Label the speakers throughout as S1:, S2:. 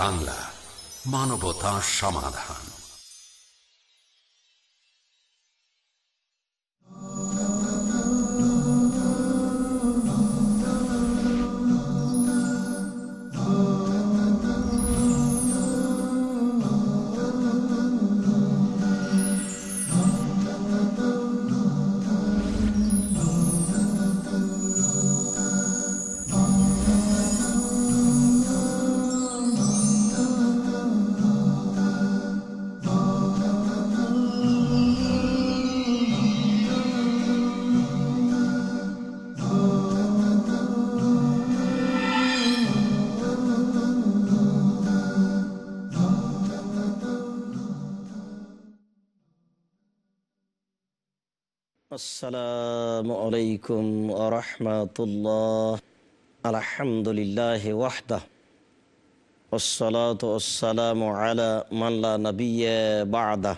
S1: বাংলা মানবতা সমাধান।
S2: السلام عليكم ورحمة الله الحمد لله وحده والصلاة والسلام على من لا نبي بعده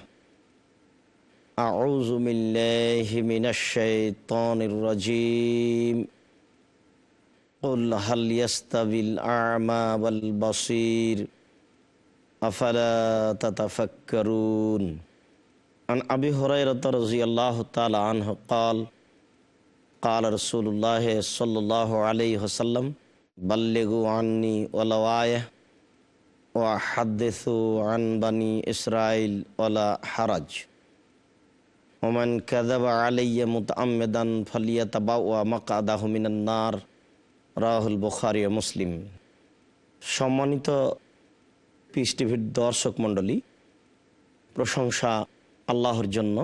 S2: أعوذ بالله من الشيطان الرجيم قل هل يستوي الأعمى والبصير أفلا تتفكرون عن أبي هريرة رضي الله تعالى عنه قال قال رسول الله صلى الله عليه وسلم بلغوا عني ولو آية وحدثوا عن بني إسرائيل ولا حرج ومن كذب علي متعمدا فليتبوأ مقعده من النار রাহুল বুখারি ও মুসলিম সম্মানিত পিস টিভির দর্শক মণ্ডলী প্রশংসা আল্লাহর জন্য।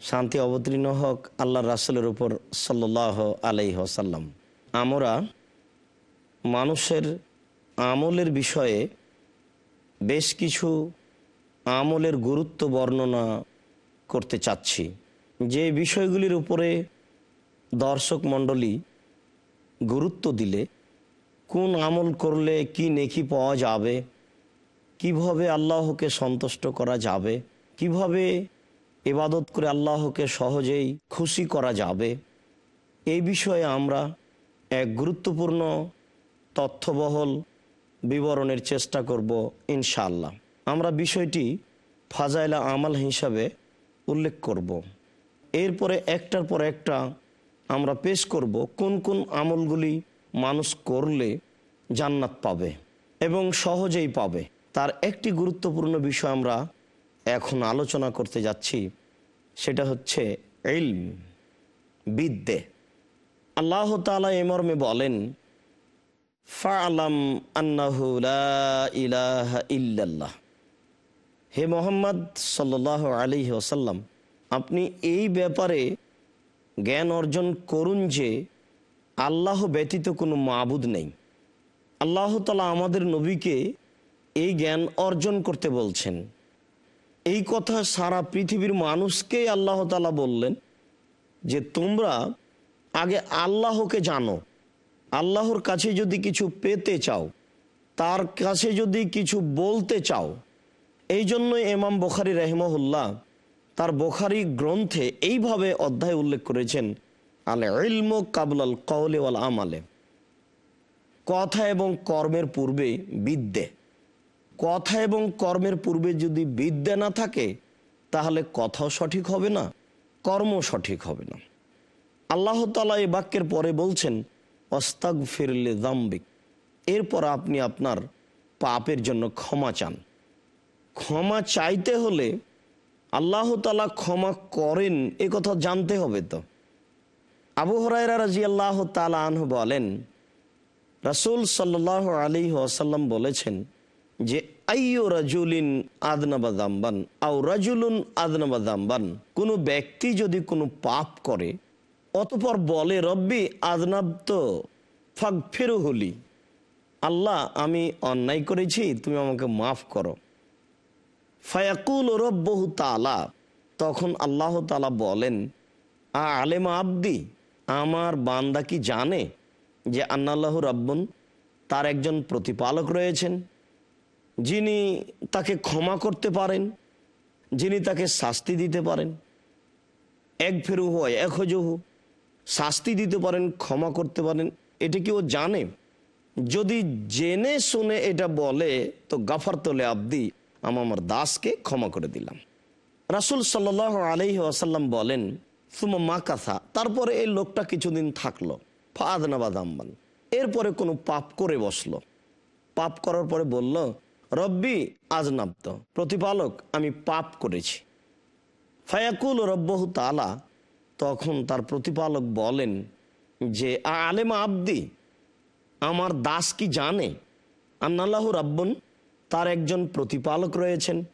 S2: শান্তি অবতীর্ণ হোক আল্লাহ রাসুলের উপর সাল্লাহ আলাই সাল্লাম আমরা মানুষের আমলের বিষয়ে বেশ কিছু আমলের গুরুত্ব বর্ণনা করতে চাচ্ছি। যে বিষয়গুলির উপরে দর্শক মণ্ডলী গুরুত্ব দিলে, কোন আমল করলে কি নেকি পাওয়া যাবে, কীভাবে আল্লাহকে সন্তুষ্ট করা যাবে কীভাবে এবাদত করে আল্লাহকে সহজেই খুশি করা যাবে? এই বিষয়ে আমরা এক গুরুত্বপূর্ণ তথ্যবহল বিবরণের চেষ্টা করব ইনশাআল্লাহ। আমরা বিষয়টি ফাজাইলা আমাল হিসাবে উল্লেখ করব। এরপরে একটার পর একটা আমরা পেশ করব কোন কোন আমলগুলি মানুষ করলে জান্নাত পাবে এবং সহজেই পাবে। তার একটি গুরুত্বপূর্ণ বিষয় আমরা এখন আলোচনা করতে যাচ্ছি, সেটা হচ্ছে ইলম, বিদ্যে। আল্লাহ তালা এমর্মে বলেন ইল্লাল্লাহ। হে মোহাম্মদ সাল্লাহ আলী ওসাল্লাম আপনি এই ব্যাপারে জ্ঞান অর্জন করুন যে আল্লাহ ব্যতীত কোনো মাবুদ নেই। আল্লাহ তালা আমাদের নবীকে এই জ্ঞান অর্জন করতে বলছেন। এই কথা সারা পৃথিবীর মানুষকেই আল্লাহ তালা বললেন যে, তোমরা আগে আল্লাহকে জানো। আল্লাহর কাছে যদি কিছু পেতে চাও, তার কাছে যদি কিছু বলতে চাও। এই জন্য এমাম বখারি রহমহুল্লাহ তার বখারি গ্রন্থে এইভাবে অধ্যায় উল্লেখ করেছেন আলে ইলম কাবলাল কওলে ওয়াল আমালে কথা এবং কর্মের পূর্বে বিদ্যে। কথা এবং কর্মের পূর্বে যদি বিদ্যা না থাকে, তাহলে কথাও সঠিক হবে না কর্ম সঠিক হবে না। আল্লাহ তালা এই বাক্যের পরে বলছেন অস্তাগ ফিরলে দাম্বিক এরপর আপনি আপনার পাপের জন্য ক্ষমা চান। ক্ষমা চাইতে হলে আল্লাহ তালা ক্ষমা করেন, এ কথা জানতে হবে তো। আবু হরাইরা রাজি আল্লাহ তালা আনহু বলেন, রাসুল সাল্লাহ আলী আসাল্লাম বলেছেন যে আইয়ো কোনো ব্যক্তি যদি কোনো পাপ করে, অতপর বলে, রব্বি আদনাব তো ফাগ ফেরো হলি আল্লাহ, আমি অন্যায় করেছি, তুমি আমাকে মাফ করো। ফায়াকুল রব্বহু তালা তখন আল্লাহ তালা বলেন, আ আলেমা আব্দি, আমার বান্দা কি জানে যে আন্নাল্লাহ রব্বন তার একজন প্রতিপালক রয়েছেন? যিনি তাকে ক্ষমা করতে পারেন, যিনি তাকে শাস্তি দিতে পারেন। এক ফেরু হয়, এক হজহু শাস্তি দিতে পারেন, ক্ষমা করতে পারেন, এটা কি ও জানে? যদি জেনে শুনে এটা বলে, তো গাফার তোলে আব্দি, আমি আমার দাসকে ক্ষমা করে দিলাম। রাসুল সাল আলহি আসাল্লাম বলেন সুমা মা কাথা তারপরে এই লোকটা কিছুদিন থাকল ফাদনাবাদ আম্বান এরপরে কোনো পাপ করে বসল। পাপ করার পরে বলল রব্বি আজনাব্দ প্রতিপালক, আমি পাপ করেছি। ফায়াকুল রব্বহু তালা তখন তার প্রতিপালক বলেন যে, আলেমা আব্দি, আমার দাস কি জানে? আন্নাল্লাহ রাব্বন, তার একজন প্রতিপালক রয়েছেন।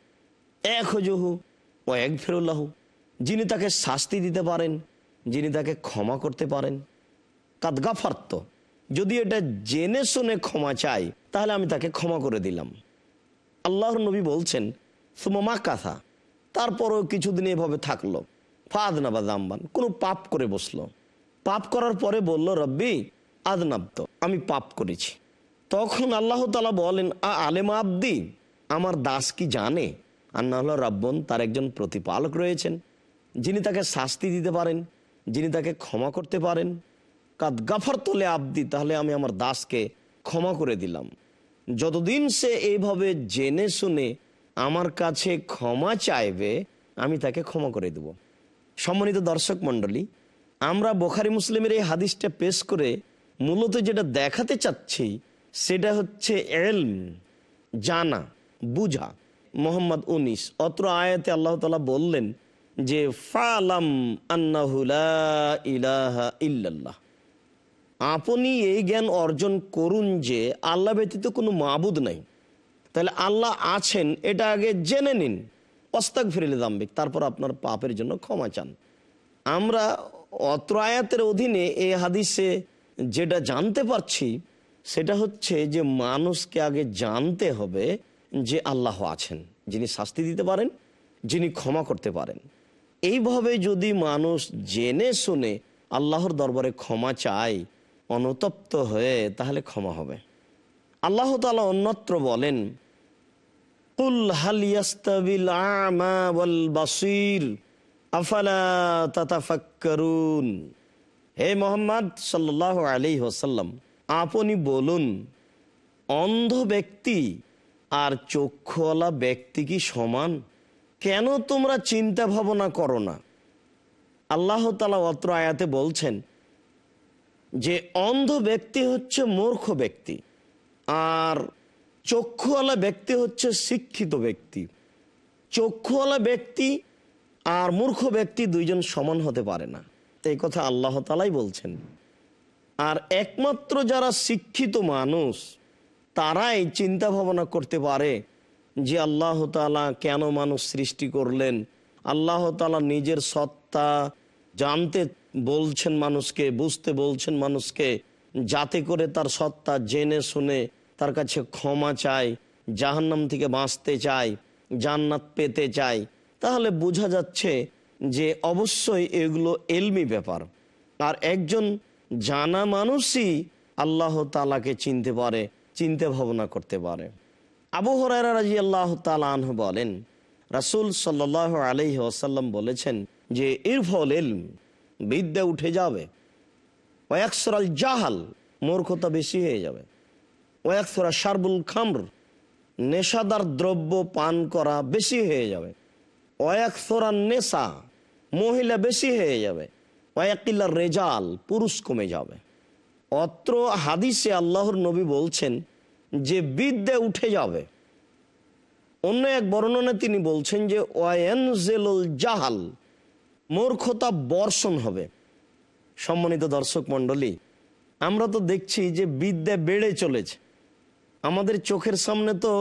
S2: এক হজহু ও এক ফেরুল্লাহ যিনি তাকে শাস্তি দিতে পারেন, যিনি তাকে ক্ষমা করতে পারেন। কাদগাফার্ত যদি এটা জেনে শুনে ক্ষমা চাই, তাহলে আমি তাকে ক্ষমা করে দিলাম। আল্লাহর নবী বলছেন, সুমমা কাথা তারপরও কিছুদিন এভাবে থাকল। ফাদনাবাদ আম্বান কোনো পাপ করে বসল। পাপ করার পরে বলল, রব্বি আদনাব্দ আমি পাপ করেছি। তখন আল্লাহ তালা বলেন, আ আলেম আব্দি, আমার দাস কি জানে? আন্না আল্লাহ রাব্বন, তার একজন প্রতিপালক রয়েছেন, যিনি তাকে শাস্তি দিতে পারেন, যিনি তাকে ক্ষমা করতে পারেন। কাদ গাফার তোলে আব্দি, তাহলে আমি আমার দাসকে ক্ষমা করে দিলাম। যতদিন সে এইভাবে জেনে শুনে আমার কাছে ক্ষমা চাইবে, আমি তাকে ক্ষমা করে দেব। সম্মানিত দর্শক মণ্ডলী, আমরা বোখারি মুসলিমের এই হাদিসটা পেশ করে মূলত যেটা দেখাতে চাচ্ছি, সেটা হচ্ছে এলম, জানা, বুঝা। মোহাম্মদ উনিশ, অত্র আয়াতে আল্লাহ তালা বললেন যে, ফালাম আন্নাহুলা ইলাহা ইল্লাল্লাহ। আপনি এই জ্ঞান অর্জন করুন যে আল্লাহ ব্যতীত কোনো মাবুদ নাই। তাহলে আল্লাহ আছেন, এটা আগে জেনে নিন। অস্তাক ফিরিলে দাম্বিক, তারপর আপনার পাপের জন্য ক্ষমা চান। আমরা অত্র আয়াতের অধীনে এই হাদিসে যেটা জানতে পারছি, সেটা হচ্ছে যে মানুষকে আগে জানতে হবে যে আল্লাহ আছেন, যিনি শাস্তি দিতে পারেন, যিনি ক্ষমা করতে পারেন। এইভাবে যদি মানুষ জেনে শুনে আল্লাহর দরবারে ক্ষমা চায় অনুতপ্ত হয়ে তাহলে ক্ষমা হবে। আল্লাহ তালা অন্যত্র বলেন, কুল হাল ইয়াস্তাবিল আমা ওয়াল বাসির, আফালা তাতাফাক্কারুন? হে মোহাম্মদ সাল্লাল্লাহু আলাইহি ওয়াসাল্লাম, আপনি বলুন, অন্ধ ব্যক্তি আর চক্ষুওয়ালা ব্যক্তি কি সমান? কেন তোমরা চিন্তা ভাবনা করো না? আল্লাহ তালা অত্র আয়াতে বলছেন যে অন্ধ ব্যক্তি হচ্ছে মূর্খ ব্যক্তি, আর চক্ষুওয়ালা ব্যক্তি হচ্ছে শিক্ষিত ব্যক্তি। চক্ষুওয়ালা ব্যক্তি আর মূর্খ ব্যক্তি দুইজন সমান হতে পারে না। এই কথা আল্লাহ তালাই বলছেন। আর একমাত্র যারা শিক্ষিত মানুষ, তারাই চিন্তা ভাবনা করতে পারে যে আল্লাহ তালা কেন মানুষ সৃষ্টি করলেন। আল্লাহ তালা নিজের সত্তা জানতে বলছেন মানুষকে, বুঝতে বলছেন মানুষকে, যাতে করে তার সত্তা জেনে শুনে তার কাছে ক্ষমা চায়, জাহান্নাম থেকে বাঁচতে চায়, জান্নাত পেতে চায়। তাহলে বোঝা যাচ্ছে যে অবশ্যই এগুলো এলমি ব্যাপার। আর একজন জানা মানুষই আল্লাহ তালাকে চিনতে পারে, চিন্তা ভাবনা করতে পারে। আবু হরাইরা আল্লাহ তালাহ বলেন, রাসুল সাল্লাহ আলহি আসাল্লাম বলেছেন যে ইরফল এলম। বিদ্যা উঠে যাবে। ওয়াকসরাল জাহাল, মূর্খতা বেশি হয়ে যাবে। ওয়াকসরা শারবুল খামর, নেশাদার দ্রব্য পান করা বেশি হয়ে যাবে। ওয়াকসরা নেশা, মহিলা বেশি হয়ে যাবে। ওয়াকিল্লার রেজাল, পুরুষ কমে যাবে। অত্র হাদিসে আল্লাহর নবী বলছেন যে বিদ্যা উঠে যাবে। অন্য এক বর্ণনা তিনি বলছেন যে ওয়ানজেলুল জাহাল মূর্খতা বর্ষণ হবে। সম্মানিত দর্শক মণ্ডলী, আমরা তো দেখছি যে বিদ্যা বেড়ে চলেছে। আমাদের চোখের সামনে তো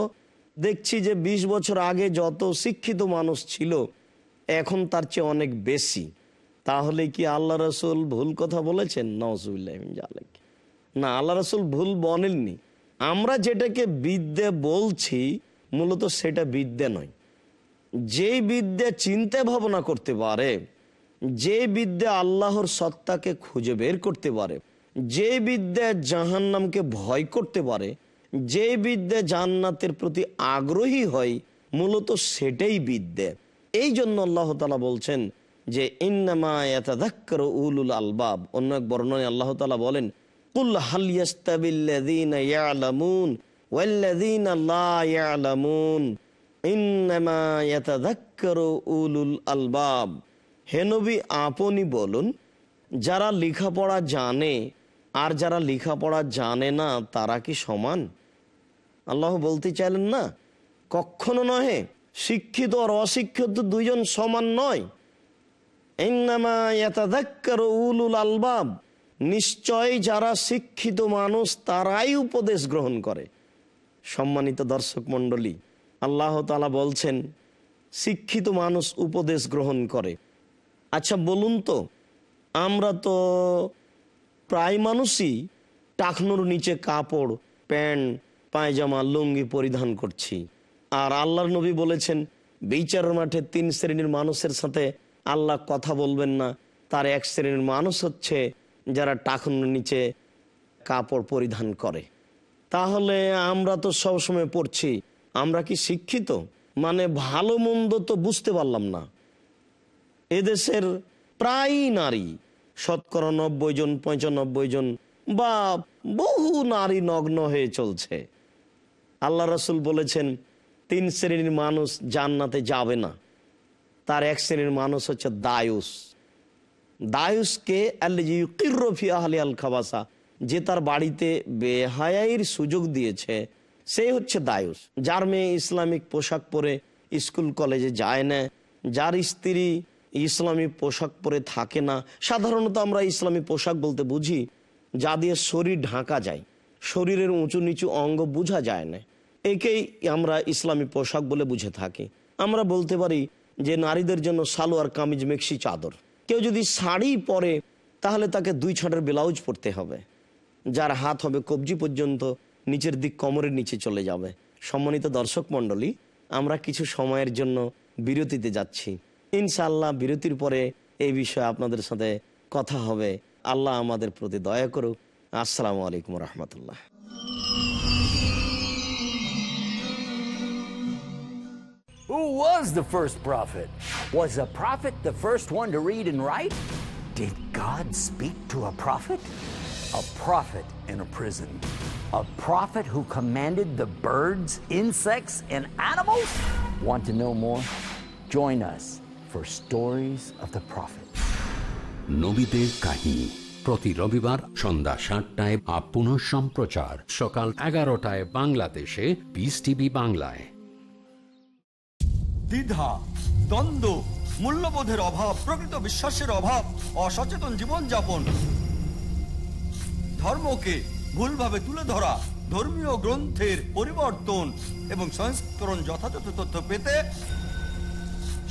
S2: দেখছি যে ২০ বছর আগে যত শিক্ষিত মানুষ ছিল, এখন তার চেয়ে অনেক বেশি। তাহলে কি আল্লাহ রসুল ভুল কথা বলেছেন? নজুল্লাহ না, আল্লাহ রসুল ভুল বলেননি। আমরা যেটাকে বিদ্যা বলছি, মূলত সেটা বিদ্যা নয়। যেই বিদ্যা চিন্তা ভাবনা করতে পারে যে বিদ্যা আল্লাহর সত্তাকে খুঁজে বের করতে পারে, যে বিদ্যা জাহান্নামকে ভয় করতে পারে, যে বিদ্যা জান্নাতের প্রতি আগ্রহী হয়, মূলত সেটাই বিদ্যা। এই জন্য আল্লাহ তালা বলছেন যে আলবাব। অন্য এক বর্ণনে আল্লাহ তালা বলেন আলবাব। হে নবী, আপনি বলুন, যারা লেখাপড়া জানে আর যারা লেখাপড়া জানে না, তারা কি সমান? আল্লাহ বলতে চাইলেন না, কখনো নহে, শিক্ষিত আর অশিক্ষিত দুইজন সমান নয়। আলবাব, নিশ্চয় যারা শিক্ষিত মানুষ, তারাই উপদেশ গ্রহণ করে। সম্মানিত দর্শক মণ্ডলী, আল্লাহ তালা বলছেন, শিক্ষিত মানুষ উপদেশ গ্রহণ করে। আচ্ছা বলুন তো, আমরা তো প্রায় মানুষই টাকনোর নিচে কাপড়, প্যান্ট, পায়জামা, লুঙ্গি পরিধান করছি। আর আল্লাহর নবী বলেছেন বিচার মাঠে তিন শ্রেণির মানুষের সাথে আল্লাহ কথা বলবেন না। তার এক শ্রেণির মানুষ হচ্ছে যারা টাকনুর নিচে কাপড় পরিধান করে। তাহলে আমরা তো সবসময় পড়ছি, আমরা কি শিক্ষিত? মানে ভালো মন্দ তো বুঝতে পারলাম না। এদেশের প্রায় নারী, শতকরা নব্বই জন, পঁচানব্বই জন বা বহু নারী নগ্ন হয়ে চলছে। আল্লাহ রসুল বলেছেন, তিন শ্রেণির মানুষ জান্নাতে যাবে না। তার এক শ্রেণির মানুষ হচ্ছে দায়ুস। দায়ুসকে আল্লিরফি আহলি আল খাবাসা, যে তার বাড়িতে বেহায়াইর সুযোগ দিয়েছে, সে হচ্ছে দায়ুস। যার মেয়ে ইসলামিক পোশাক পরে স্কুল কলেজে যায় না, যার স্ত্রী ইসলামী পোশাক পরে থাকে না। সাধারণত আমরা ইসলামী পোশাক বলতে বুঝি, যা দিয়ে শরীর ঢাকা যায়। শরীরের উঁচু নিচু অঙ্গ বোঝা যায় না। একেই আমরা ইসলামী পোশাক বলে বুঝে থাকি। আমরা বলতে পারি যে নারীদের জন্য সালোয়ার, কামিজ, মেক্সি চাদর। কেউ যদি শাড়ি পরে, তাহলে তাকে দুই ছাটের ব্লাউজ পরতে হবে। যার হাত হবে কবজি পর্যন্ত, নিচের দিক কোমরের নিচে চলে যাবে। সম্মানিত দর্শক মণ্ডলী, আমরা কিছু সময়ের জন্য বিরতিতে যাচ্ছি। ইনশাআল্লাহ বিরতির পরে এই বিষয়ে আপনাদের সাথে কথা হবে আল্লাহ আমাদের প্রতি দয়া করুক আসসালামু আলাইকুম রহমতুল্লাহ
S3: Who was the first prophet? Was a prophet the first one to read and write? Did God speak to a prophet? A prophet in a prison. A prophet who commanded the birds, insects, and animals? Want to know more? Join us for Stories of the Prophet.
S1: নবীদের কাহিনী। প্রতি রবিবার সন্ধ্যা সাতটায় up সম্প্রচার। সকাল এগারোটায় বাংলাদেশে piece TV বাংলায়।
S4: দ্বিধা দ্বন্দ্ব মূল্যবোধের অভাব প্রকৃত বিশ্বাসের অভাব অসচেতন জীবনযাপন। ধর্মকে ভুলভাবে তুলে ধরা ধর্মীয় গ্রন্থের পরিবর্তন এবং সংস্করণ যথাযথ তথ্য পেতে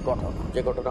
S5: ঘটনা যে ঘটনা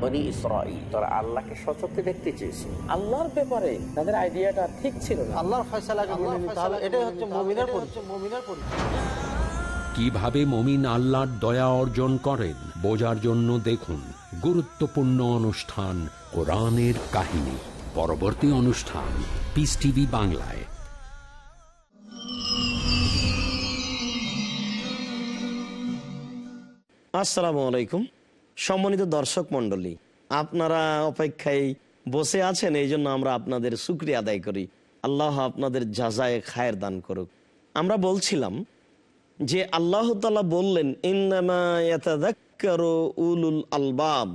S5: বনি ইসরাইল তারা আল্লাহকে সচক্ষে দেখতে চেয়েছে
S6: আল্লাহর ব্যাপারে তাদের আইডিয়াটা ঠিক ছিল না। আল্লাহর ফয়সালাকে মেনে নিতে হবে। এটাই হচ্ছে মুমিনের পরিচয়। মুমিনের পরিচয়।
S1: কীভাবে মমিন আল্লাহর দয়া অর্জন করেন বোঝার জন্য দেখুন গুরুত্বপূর্ণ অনুষ্ঠান কোরআনের কাহিনী। পরবর্তী অনুষ্ঠান পিস টিভি বাংলায়।
S2: আসসালামু আলাইকুম। সম্মানিত দর্শক মণ্ডলী, আপনারা অপেক্ষায় বসে আছেন, এই জন্য আমরা আপনাদের সুক্রিয়া আদায় করি। আল্লাহ আপনাদের যাজায় খায়ের দান করুক। আমরা বলছিলাম যে আল্লাহ তালা বললেন উলুল আলবাব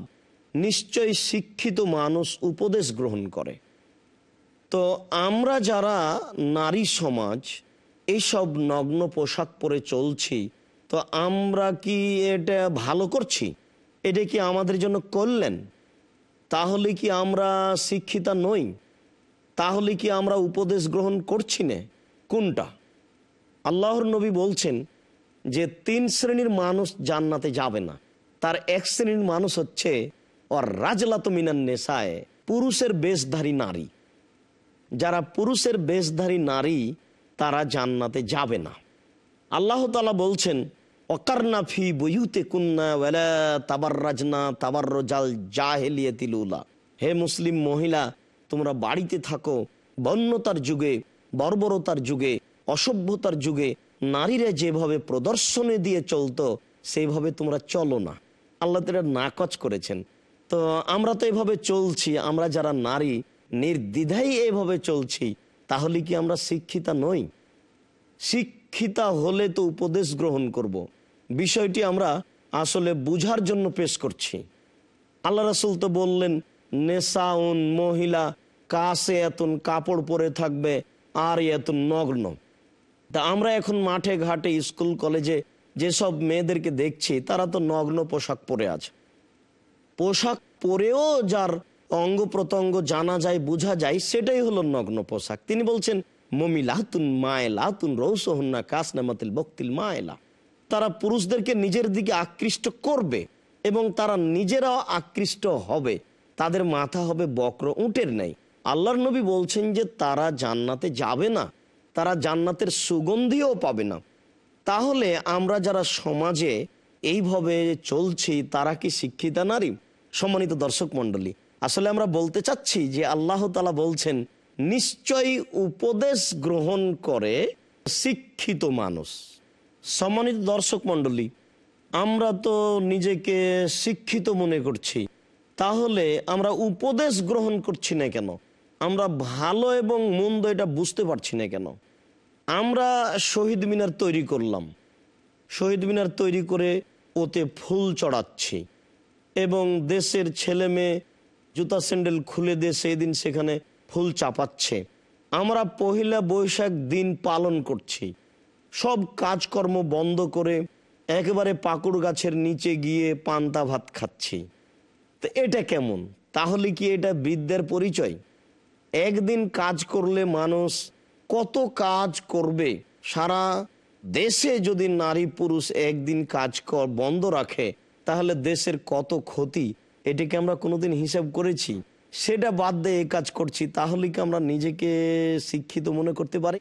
S2: নিশ্চয় শিক্ষিত মানুষ উপদেশ গ্রহণ করে। তো আমরা যারা নারী সমাজ এইসব নগ্ন পোশাক পরে চলছি, তো আমরা কি এটা ভালো করছি? এটা কি আমাদের জন্য করলেন? তাহলে কি আমরা শিক্ষিতা নই? তাহলে কি আমরা উপদেশ গ্রহণ করছি না? কোনটা? আল্লাহর নবী বলছেন যে তিন শ্রেণির মানুষ জান্নাতে যাবে না। তার এক শ্রেণির মানুষ হচ্ছে ওর রাজলাত মিনান নেশায় পুরুষের বেশধারী নারী। যারা পুরুষের বেশধারী নারী, তারা জান্নাতে যাবে না। আল্লাহ তালা বলছেন অকারনা ফি বইউতে কুন্না ওয়ালা তাবার রাজনা তাবার তিলুলা হে মুসলিম মহিলা, তোমরা বাড়িতে থাকো। বন্যতার যুগে, বর্বরতার যুগে, অসভ্যতার যুগে, নারীরা যেভাবে প্রদর্শনী দিয়ে চলতো, সেইভাবে তোমরা চলো না। আল্লাহ তারা নাকচ করেছেন। তো আমরা তো এভাবে চলছি, আমরা যারা নারী নির্দ্বিধাই এভাবে চলছি, তাহলে কি আমরা শিক্ষিতা নই? শিক্ষিতা হলে তো উপদেশ গ্রহণ করব। বিষয়টি আমরা আসলে বুঝার জন্য পেশ করছি। আল্লাহ রাসুল তো বললেন, নেশাউন মহিলা কাছে এতন কাপড় পরে থাকবে আর এত নগ্ন। তা আমরা এখন মাঠে ঘাটে, স্কুল, কলেজে যেসব মেয়েদেরকে দেখছি, তারা তো নগ্ন পোশাক পরে আছে। পোশাক পরেও যার অঙ্গ প্রত্যঙ্গ জানা যায়, বোঝা যায়, সেটাই হলো নগ্ন পোশাক। তিনি বলছেন মমি লাহতুন মায়লাতুন রৌসহন্না কাসনামাতিল বক্তিল মায়লা। তারা পুরুষদেরকে নিজের দিকে আকৃষ্ট করবে এবং তারা নিজেরাও আকৃষ্ট হবে। তাদের মাথা হবে বক্র, উটের নেই আল্লাহর নবী বলছেন যে, তারা জান্নাতে যাবে না। তারা জান্নাতের সুগন্ধিও পাবে না। তাহলে আমরা যারা সমাজে এইভাবে চলছি, তারা কি শিক্ষিতা নারী? সম্মানিত দর্শক মন্ডলী আসলে আমরা বলতে চাচ্ছি যে, আল্লাহ তালা বলছেন, নিশ্চয়ই উপদেশ গ্রহণ করে শিক্ষিত মানুষ। সম্মানিত দর্শক মন্ডলী আমরা তো নিজেকে শিক্ষিত মনে করছি। তাহলে আমরা উপদেশ গ্রহণ করছি না কেন? আমরা ভালো এবং মন্দ এটা বুঝতে পারছি না কেন? আমরা শহীদ মিনার তৈরি করলাম। শহীদ মিনার তৈরি করে ওতে ফুল চড়াচ্ছি এবং দেশের ছেলে মেয়ে জুতা স্যান্ডেল খুলে দিয়ে সেই দিন সেখানে ফুল চাপাচ্ছে। আমরা পহিলা বৈশাখ দিন পালন করছি। সব কাজকর্ম বন্ধ করে একেবারে পাকুড় গাছের নিচে গিয়ে পান্তা ভাত খাচ্ছি। তো এটা কেমন? তাহলে কি এটা বিদ্যার পরিচয়? একদিন কাজ করলে মানুষ কত কাজ করবে? সারা দেশে যদি নারী পুরুষ একদিন কাজ কর বন্ধ রাখে, তাহলে দেশের কত ক্ষতি? এটাকে আমরা কোনোদিন হিসাব করেছি? সেটা বাদ দিয়ে কাজ করছি, তাহলে কি আমরা নিজেকে শিক্ষিত মনে করতে পারি?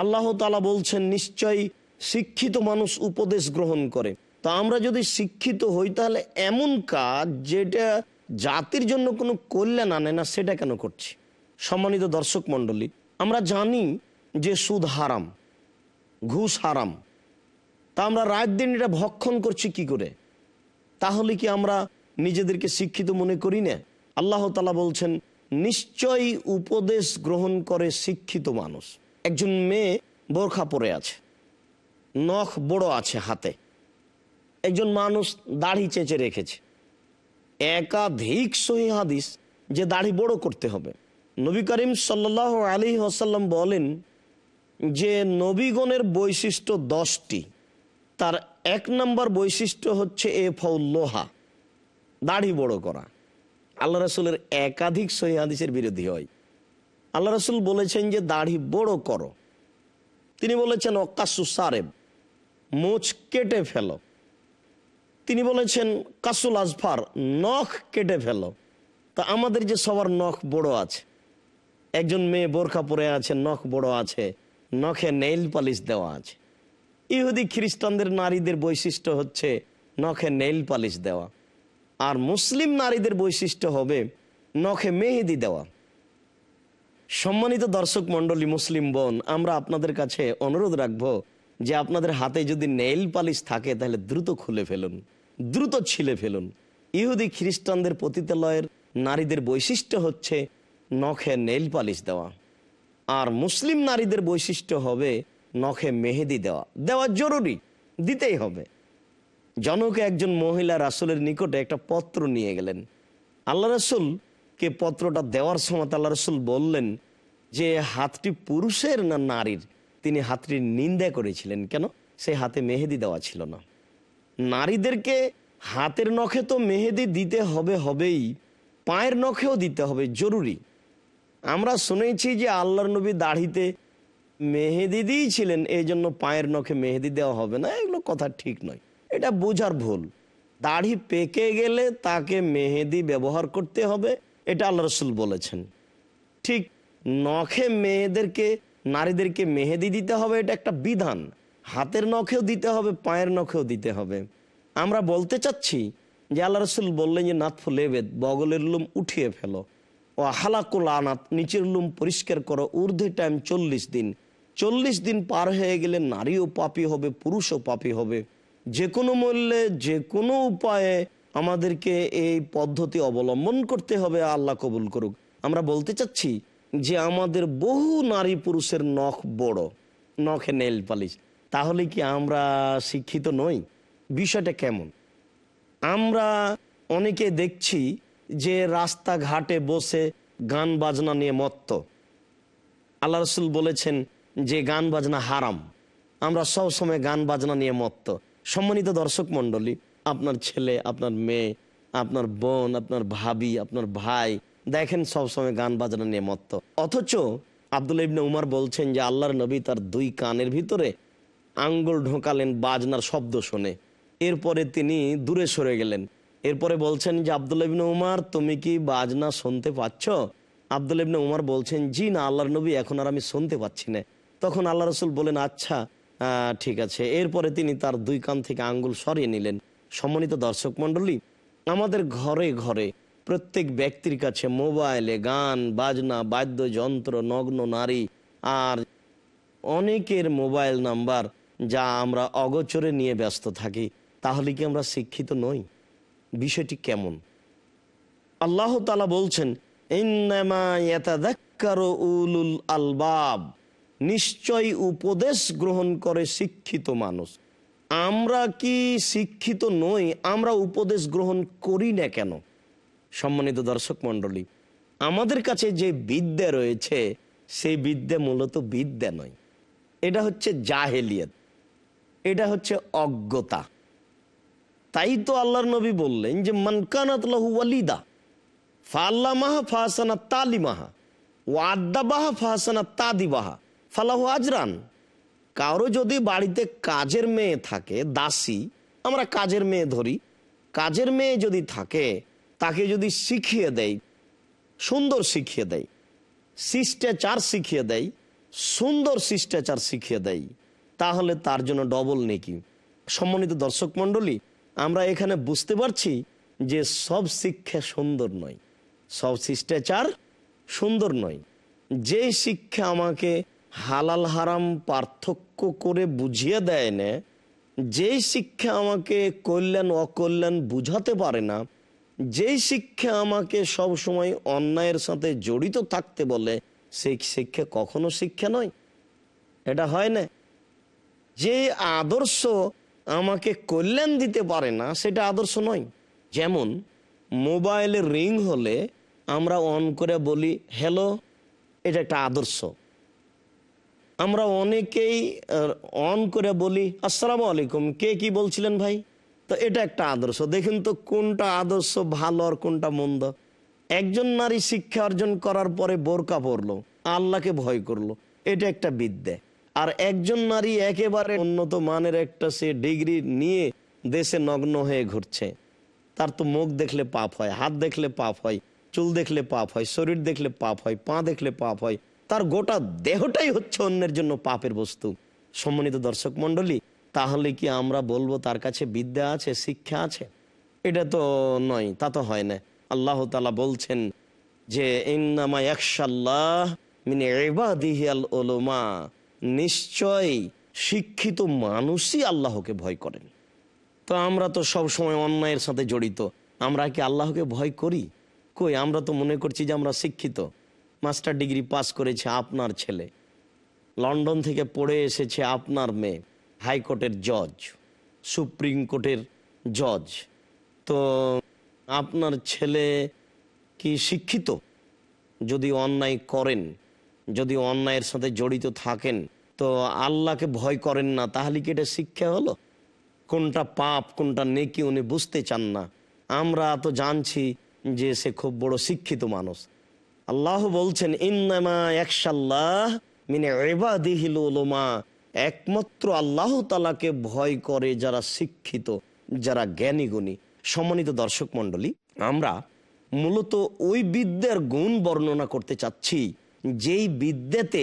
S2: আল্লাহ তালা বলছেন, নিশ্চয়ই শিক্ষিত মানুষ উপদেশ গ্রহণ করে। তো আমরা যদি শিক্ষিত হই, তাহলে এমন কাজ যেটা জাতির জন্য কোনো কল্যাণ আনে না, সেটা কেন করছি? সম্মানিত দর্শক মণ্ডলী, আমরা জানি যে সুদ হারাম, ঘুষ হারাম। তা আমরা রাত দিন এটা ভক্ষণ করছি কি করে? তাহলে কি আমরা নিজেদেরকে শিক্ষিত মনে করি না? আল্লাহ তালা বলছেন, নিশ্চয়ই উপদেশ গ্রহণ করে শিক্ষিত মানুষ। একজন মেয়ে বোরখা পরে আছে, নখ বড় আছে হাতে। একজন মানুষ দাড়ি চেঁচে রেখেছে। একাধিক সহি হাদিস যে দাড়ি বড় করতে হবে। নবী করিম সাল্লাহ আলী আসাল্লাম বলেন যে নবীগণের বৈশিষ্ট্য দশটি। তার এক নম্বর বৈশিষ্ট্য হচ্ছে এ ফৌল্লোহা দাড়ি বড় করা। আল্লাহ রসুলের একাধিক সহি হাদিসের বিরোধী হয়। আল্লাহ রসুল বলেছেন যে দাড়ি বড় করো। তিনি বলেছেন অকাশু সারেব মোচ কেটে ফেলো। তিনি বলেছেন, কাসুল আজফার নখ কেটে ফেলো। তা আমাদের যে সবার নখ বড় আছে। একজন মেয়ে বোরখা পরে আছে, নখ বড় আছে, নখে নেইল পালিশ দেওয়া আছে। ইহুদি খ্রিস্টানদের নারীদের বৈশিষ্ট্য হচ্ছে নখে নেইল পালিশ দেওয়া। আর মুসলিম নারীদের বৈশিষ্ট্য হবে নখে মেহেদি দেওয়া। সম্মানিত দর্শক মন্ডলী মুসলিম বোন, আমরা আপনাদের কাছে অনুরোধ রাখব যে আপনাদের হাতে যদি নেইল পালিশ থাকে, তাহলে দ্রুত খুলে ফেলুন, দ্রুত ছিলে ফেলুন। ইহুদি খ্রিস্টানদের পতিতালয়ের নারীদের বৈশিষ্ট্য হচ্ছে নখে নেইল পালিশ দেওয়া। আর মুসলিম নারীদের বৈশিষ্ট্য হবে নখে মেহেদি দেওয়া। দেওয়া জরুরি, দিতেই হবে। জনকে একজন মহিলা রাসুলের নিকটে একটা পত্র নিয়ে গেলেন। আল্লাহ রসুল কে পত্রটা দেওয়ার সময় আল্লাহ রসুল বললেন যে, হাতটি পুরুষের না নারীর? তিনি হাতটির নিন্দা করেছিলেন। কেন? সেই হাতে মেহেদি দেওয়া ছিল না। নারীদেরকে হাতের নখে তো মেহেদি দিতে হবে হবেই, পায়ের নখেও দিতে হবে, জরুরি। আমরা শুনেছি যে, আল্লাহর নবী দাড়িতে মেহেদি দিয়েছিলেন এই জন্য পায়ের নখে মেহেদি দেওয়া হবে না। এগুলো কথা ঠিক নয়। এটা বোঝার ভুল। দাড়ি পেকে গেলে তাকে মেহেদি ব্যবহার করতে হবে। এটা আল্লাহ রসুল বলেছেন। ঠিক নখে মেয়েদেরকে, নারীদেরকে মেহেদি দিতে হবে এটা একটা বিধান। হাতের নখেও দিতে হবে, পায়ের নখেও দিতে হবে। আমরা বলতে চাচ্ছি যে আল্লাহ রসুল বললেন যে নাথ লেবেদ, বগলের লুম উঠিয়ে ফেলো। ও হালাকুল আনাত নিচের লুম পরিষ্কার করো, ঊর্ধ্বে টাইম চল্লিশ দিন। চল্লিশ দিন পার হয়ে গেলে নারীও পাপি হবে, পুরুষও পাপি হবে। যে কোনো মূল্যে যে কোনো উপায়ে আমাদেরকে এই পদ্ধতি অবলম্বন করতে হবে, আল্লাহ কবুল করুক। আমরা বলতে চাচ্ছি যে আমাদের বহু নারী পুরুষের নখ বড়, নখে নেল পালিশ। তাহলে কি আমরা শিক্ষিত নই? বিষয়টা কেমন? আমরা অনেকে দেখছি যে রাস্তাঘাটে বসে গান বাজনা নিয়ে মত্ত। আল্লাহ রসুল বলেছেন যে গান বাজনা হারাম। আমরা সব সময় গান বাজনা নিয়ে মত্ত। সম্মানিত দর্শক মণ্ডলী আপনার ছেলে, আপনার মেয়ে, আপনার বোন, আপনার ভাবি, আপনার ভাই, দেখেন সব সময় গান বাজনা নিয়ে মত্ত। অথচ আব্দুল ইবনে উমার বলছেন যে আল্লাহর নবী তার দুই কানের ভিতরে আঙ্গুল ঢোকালেন বাজনার শব্দ শুনে। এরপরে তিনি দূরে সরে গেলেন। এরপরে বলছেন যে, আব্দুল ইবনে উমার, তুমি কি বাজনা শুনতে পাচ্ছ? আব্দুল ইবনে উমার বলছেন, জি না, আল্লাহর নবী এখন আর আমি শুনতে পাচ্ছি না। তখন আল্লাহ রসুল বলেন আচ্ছা ঠিক আছে। এরপরে তিনি তার দুই কান থেকে আঙ্গুল সরিয়ে নিলেন। সম্মানিত দর্শক মণ্ডলী, আমাদের ঘরে ঘরে প্রত্যেক ব্যক্তির কাছে মোবাইলে গান, বাজনা, বাদ্যযন্ত্র, নগ্ন নারী আর অনেকের মোবাইল নাম্বার যা আমরা অগোচরে নিয়ে ব্যস্ত থাকি, তাহলে কি আমরা শিক্ষিত নই? বিষয়টি কেমন? আল্লাহ তালা বলছেন, "ইন্নামা ইয়াতাযাক্কারু উলুল আলবাব। নিশ্চয় উপদেশ গ্রহণ করে শিক্ষিত মানুষ। আমরা কি শিক্ষিত নই? আমরা উপদেশ গ্রহণ করি না কেন? সম্মানিত দর্শক মণ্ডলী, আমাদের কাছে যে বিদ্যা রয়েছে, সেই বিদ্যা মূলত বিদ্যা নয়। এটা হচ্ছে জাহেলিয়ত। এটা হচ্ছে অজ্ঞতা। তাই তো আল্লাহর নবী বললেন যে মানকানাত লাহু ওয়ালিদা ফাল্লামাহা ফাহাসানা তালিমাহা ওয়াদ্দাবাহা ফাহাসানা তাদিবাহা, ফালাহু আজরান। কারও যদি বাড়িতে কাজের মেয়ে থাকে, দাসী, আমরা কাজের মেয়ে ধরি, কাজের মেয়ে যদি থাকে, তাকে যদি শিখিয়ে দেয় সুন্দর শিখিয়ে দেয় শিষ্টাচার শিখিয়ে দেয় সুন্দর শিষ্টাচার শিখিয়ে দেয় তাহলে তার জন্য ডবল নেকি। সম্মানিত দর্শক মণ্ডলী, আমরা এখানে বুঝতে পারছি যে সব শিক্ষা সুন্দর নয়, সব শিষ্টাচার সুন্দর নয়। যে শিক্ষা আমাকে হালাল হারাম পার্থক্য করে বুঝিয়ে দেয় না যে শিক্ষা আমাকে কল্যাণ, অকল্যাণ বুঝাতে পারে না, যেই শিক্ষা আমাকে সব সময় অন্যায়ের সাথে জড়িত থাকতে বলে, সেই শিক্ষা কখনো শিক্ষা নয়। এটা হয় না। যে আদর্শ আমাকে কল্যাণ দিতে পারে না, সেটা আদর্শ নয়। যেমন, মোবাইলে রিং হলে আমরা অন করে বলি, হ্যালো, এটা একটা আদর্শ। আমরা অনেকেই অন করে বলি, আসসালামু আলাইকুম, কে কি বলছিলেন ভাই? তো এটা একটা আদর্শ। দেখুন তো কোনটা আদর্শ ভালো আর কোনটা মন্দ। একজন নারী শিক্ষা অর্জন করার পরে বোরকা পরলো, আল্লাহকে ভয় করল, এটা একটা বিদ্যা। আর একজন নারী একেবারে উন্নত মানের একটা সে ডিগ্রি নিয়ে দেশে নগ্ন হয়ে ঘুরছে। তার তো মুখ দেখলে পাপ হয়, হাত দেখলে পাপ হয়, চুল দেখলে পাপ হয়, শরীর দেখলে পাপ হয়, পা দেখলে পাপ হয় তার গোটা দেহটাই হচ্ছে অন্যের জন্য পাপের বস্তু। সম্মানিত দর্শক মন্ডলী তাহলে কি আমরা বলব তার কাছে বিদ্যা আছে, শিক্ষা আছে? এটা তো নয়, তা তো হয় না। আল্লাহ তালা বলছেন যে ওলমা নিশ্চয় শিক্ষিত মানুষই আল্লাহকে ভয় করেন। তো আমরা তো সব সময় অন্যায়ের সাথে জড়িত। আমরা কি আল্লাহকে ভয় করি? কই, আমরা তো মনে করছি যে আমরা শিক্ষিত। মাস্টার ডিগ্রি পাস করেছে আপনার ছেলে। লন্ডন থেকে পড়ে এসেছে আপনার মেয়ে, হাইকোর্টের জজ, সুপ্রিম কোর্টের জজ। তো আপনার ছেলে কি শিক্ষিত? যদি অন্যায় করেন, যদি অন্যায়ের সাথে জড়িত থাকেন, তো আল্লাহকে ভয় করেন না, তাহলে কি এটা শিক্ষা হলো? কোনটা পাপ, কোনটা নেকি, উনি বুঝতে চান না। আমরা তো জানছি যে সে খুব বড় শিক্ষিত মানুষ। আল্লাহ বলছেন একমাত্র আল্লাহ তালাকে ভয় করে যারা শিক্ষিত, যারা জ্ঞানী গুণী সম্মানিত দর্শক মণ্ডলী, আমরা মূলত ওই বিদ্যার গুণ বর্ণনা করতে চাচ্ছি, যেই বিদ্যাতে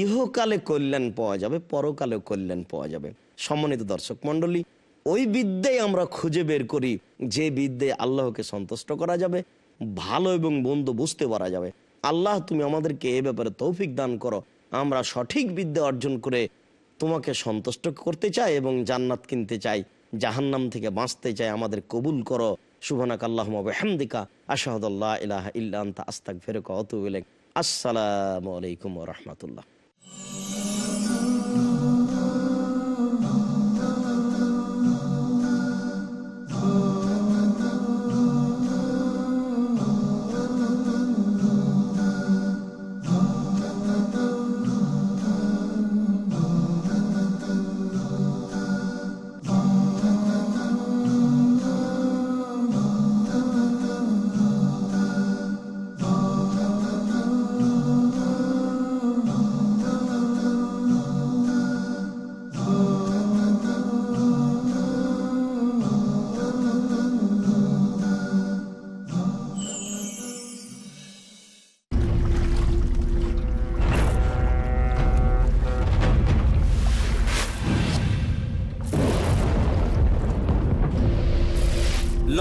S2: ইহকালে কল্যাণ পাওয়া যাবে পরকালেও কল্যাণ পাওয়া যাবে। সম্মানিত দর্শক মণ্ডলী, ওই বিদ্যায় আমরা খুঁজে বের করি, যে বিদ্যায় আল্লাহকে সন্তুষ্ট করা যাবে। ভালো এবং বন্ধু বুঝতে পারা যাবে। আল্লাহ, তুমি আমাদেরকে এ ব্যাপারে তৌফিক দান করো। আমরা সঠিক বিদ্যা অর্জন করে তোমাকে সন্তুষ্ট করতে চাই এবং জান্নাত কিনতে চাই। জাহান্নাম থেকে বাঁচতে চাই, আমাদের কবুল করো। আল্লাহুম্মা ওয়া বিহামদিকা, আশহাদু আল্লা ইলাহা ইল্লা আনতা, আস্তাগফিরুকা আসসালামু আলাইকুম রাহমাতুল্লাহ।